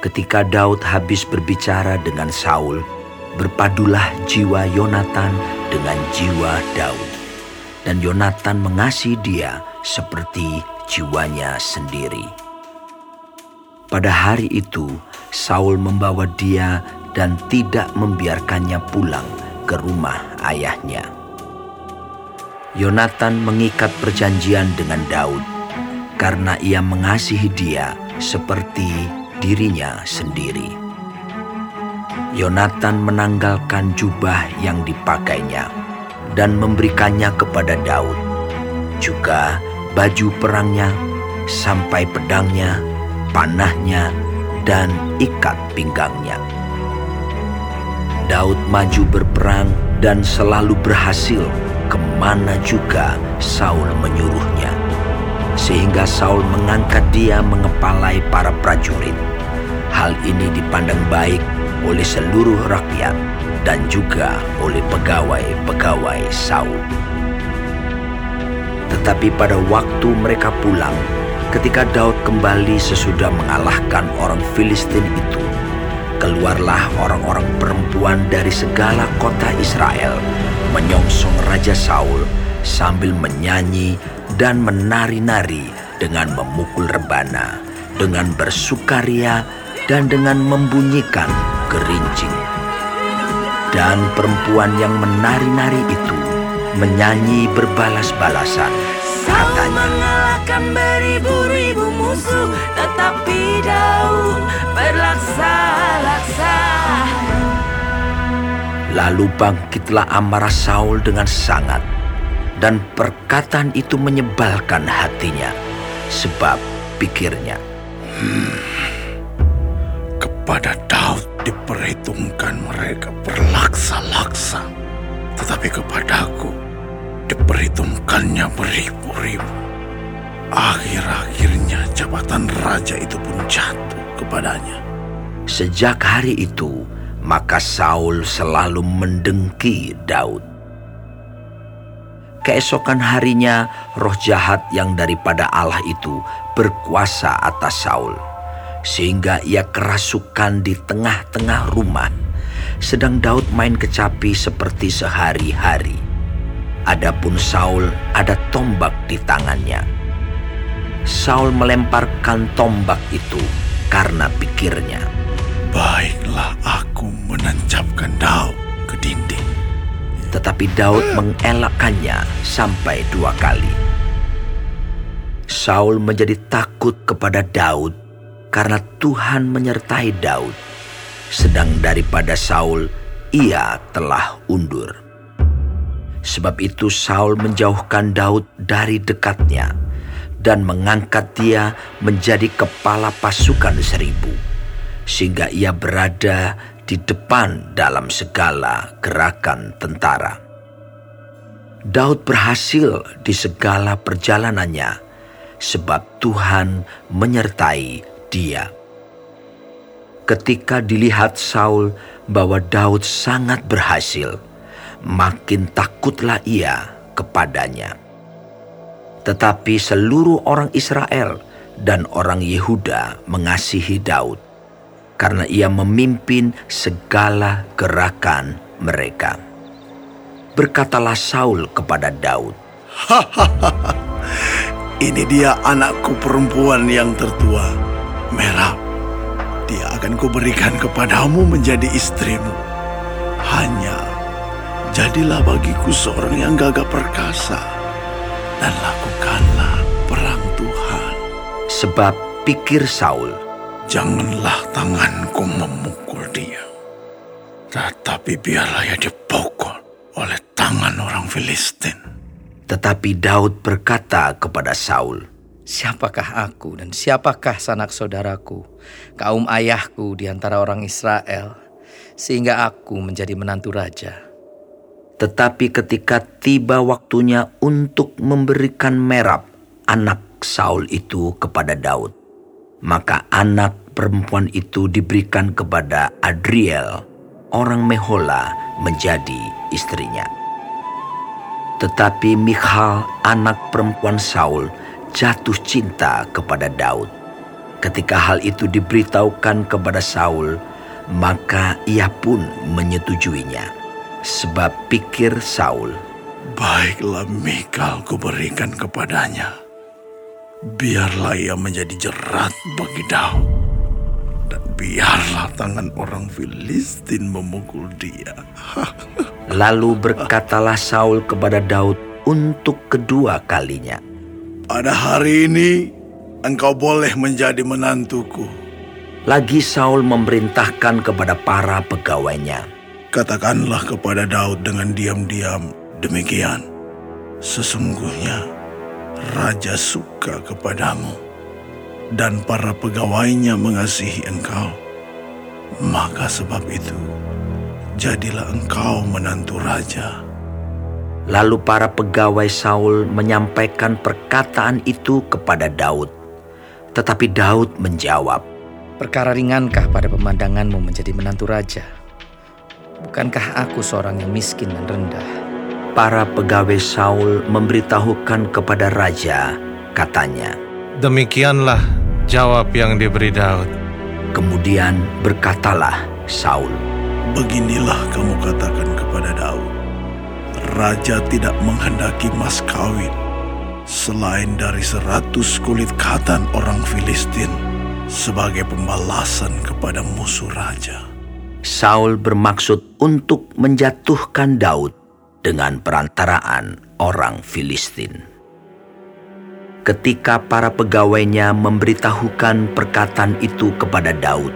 Ketika Daud habis berbicara dengan Saul, berpadulah jiwa Yonatan dengan jiwa Daud. Dan Yonatan mengasihi dia seperti jiwanya sendiri. Pada hari itu, Saul membawa dia dan tidak membiarkannya pulang ke rumah ayahnya. Yonatan mengikat perjanjian dengan Daud karena ia mengasihi dia seperti dirinya sendiri. Yonatan menanggalkan jubah yang dipakainya dan memberikannya kepada Daud. Juga baju perangnya, sampai pedangnya, panahnya, dan ikat pinggangnya. Daud maju berperang dan selalu berhasil ke mana juga Saul menyuruhnya. Sehingga Saul mengangkat dia mengepalai para prajurit. Hal ini dipandang baik oleh seluruh rakyat dan juga oleh pegawai-pegawai Saul. Tetapi pada waktu mereka pulang, ketika Daud kembali sesudah mengalahkan orang Filistin itu, keluarlah orang-orang perempuan dari segala kota Israel menyongsong Raja Saul sambil menyanyi dan menari-nari dengan memukul rebana, dengan bersukaria dan dengan membunyikan gerincing. Dan perempuan yang menari-nari itu menyanyi berbalas-balasan. Katanya, mengalahkan beribu-ribu musuh, tetapi Daud berlaksa-laksa. Lalu bangkitlah amarah Saul dengan sangat, dan perkataan itu menyebalkan hatinya, sebab pikirnya, hmm, kepada Daud diperhitungkan mereka berlaksa-laksa, tetapi kepadaku diperhitungkannya beribu-ribu. Akhir-akhirnya jabatan raja itu pun jatuh kepadanya. Sejak hari itu, maka Saul selalu mendengki Daud. Keesokan harinya, roh jahat yang daripada Allah itu berkuasa atas Saul sehingga ia kerasukan di tengah-tengah rumah. Sedang Daud main kecapi seperti sehari-hari. Adapun Saul ada tombak di tangannya. Saul melemparkan tombak itu karena pikirnya. Baiklah aku menancapkan Daud ke dinding. Tetapi Daud mengelakkannya sampai dua kali. Saul menjadi takut kepada Daud karena Tuhan menyertai Daud, sedang daripada Saul ia telah undur. Sebab itu Saul menjauhkan Daud dari dekatnya dan mengangkat dia menjadi kepala pasukan seribu, sehingga ia berada di depan dalam segala gerakan tentara. Daud berhasil di segala perjalanannya, sebab Tuhan menyertai dia. Ketika dilihat Saul bahwa Daud sangat berhasil, makin takutlah ia kepadanya. Tetapi seluruh orang Israel dan orang Yehuda mengasihi Daud karena ia memimpin segala gerakan mereka. Berkatalah Saul kepada Daud, Ini dia anakku perempuan yang tertua merah. Dia akan kuberikan kepadamu menjadi istrimu. Hanya jadilah bagiku seorang yang gagah perkasa dan lakukanlah perang Tuhan. Sebab pikir Saul, janganlah tanganku memukul dia. Tetapi biarlah ia dipukul oleh tangan orang Filistin. Tetapi Daud berkata kepada Saul, Siapakah aku dan siapakah sanak saudaraku, kaum ayahku di antara orang Israel, sehingga aku menjadi menantu raja. Tetapi ketika tiba waktunya untuk memberikan merab anak Saul itu kepada Daud, maka anak perempuan itu diberikan kepada Adriel, orang Mehola, menjadi istrinya. Tetapi Michal, anak perempuan Saul, jatuh cinta kepada Daud. Ketika hal itu diberitahukan kepada Saul, maka ia pun menyetujuinya. Sebab pikir Saul, Baiklah Mikal kuberikan kepadanya. Biarlah ia menjadi jerat bagi Daud. Dan biarlah tangan orang Filistin memukul dia. lalu berkatalah Saul kepada Daud untuk kedua kalinya. Pada hari ini engkau boleh menjadi menantuku. Lagi Saul memerintahkan kepada para pegawainya, Katakanlah kepada Daud dengan diam-diam demikian. Sesungguhnya Raja suka kepadamu dan para pegawainya mengasihi engkau. Maka sebab itu, jadilah engkau menantu Raja. Lalu para pegawai Saul menyampaikan perkataan itu kepada Daud. Tetapi Daud menjawab, Perkara ringankah pada pemandanganmu menjadi menantu raja? Bukankah aku seorang yang miskin dan rendah? para pegawai Saul memberitahukan kepada raja, katanya. Demikianlah jawab yang diberi Daud. Kemudian berkatalah Saul, Beginilah kamu katakan kepada Daud, Raja tidak menghendaki mas kawin selain dari seratus kulit katan orang Filistin sebagai pembalasan kepada musuh raja. Saul bermaksud untuk menjatuhkan Daud dengan perantaraan orang Filistin. Ketika para pegawainya memberitahukan perkataan itu kepada Daud,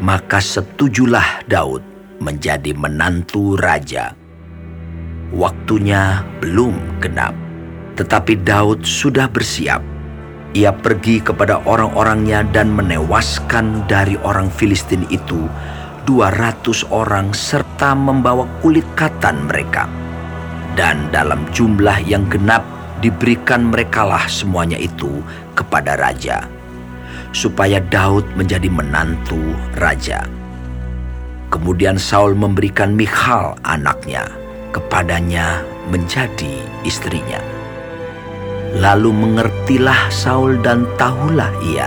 maka setujulah Daud menjadi menantu raja. Waktunya belum genap, tetapi Daud sudah bersiap. Ia pergi kepada orang-orangnya dan menewaskan dari orang Filistin itu 200 orang serta membawa kulit katan mereka. Dan dalam jumlah yang genap diberikan merekalah semuanya itu kepada raja. Supaya Daud menjadi menantu raja. Kemudian Saul memberikan Michal anaknya kepadanya menjadi istrinya. Lalu mengertilah Saul dan tahulah ia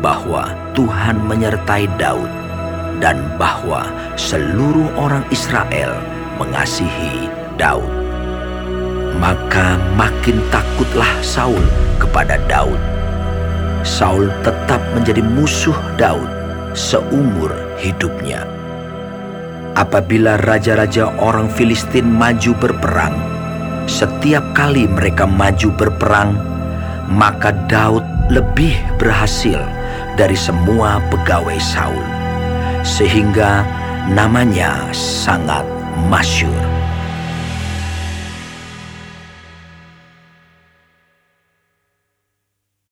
bahwa Tuhan menyertai Daud dan bahwa seluruh orang Israel mengasihi Daud. Maka makin takutlah Saul kepada Daud. Saul tetap menjadi musuh Daud seumur hidupnya. Apabila raja-raja orang Filistin maju berperang, setiap kali mereka maju berperang, maka Daud lebih berhasil dari semua pegawai Saul, sehingga namanya sangat masyur.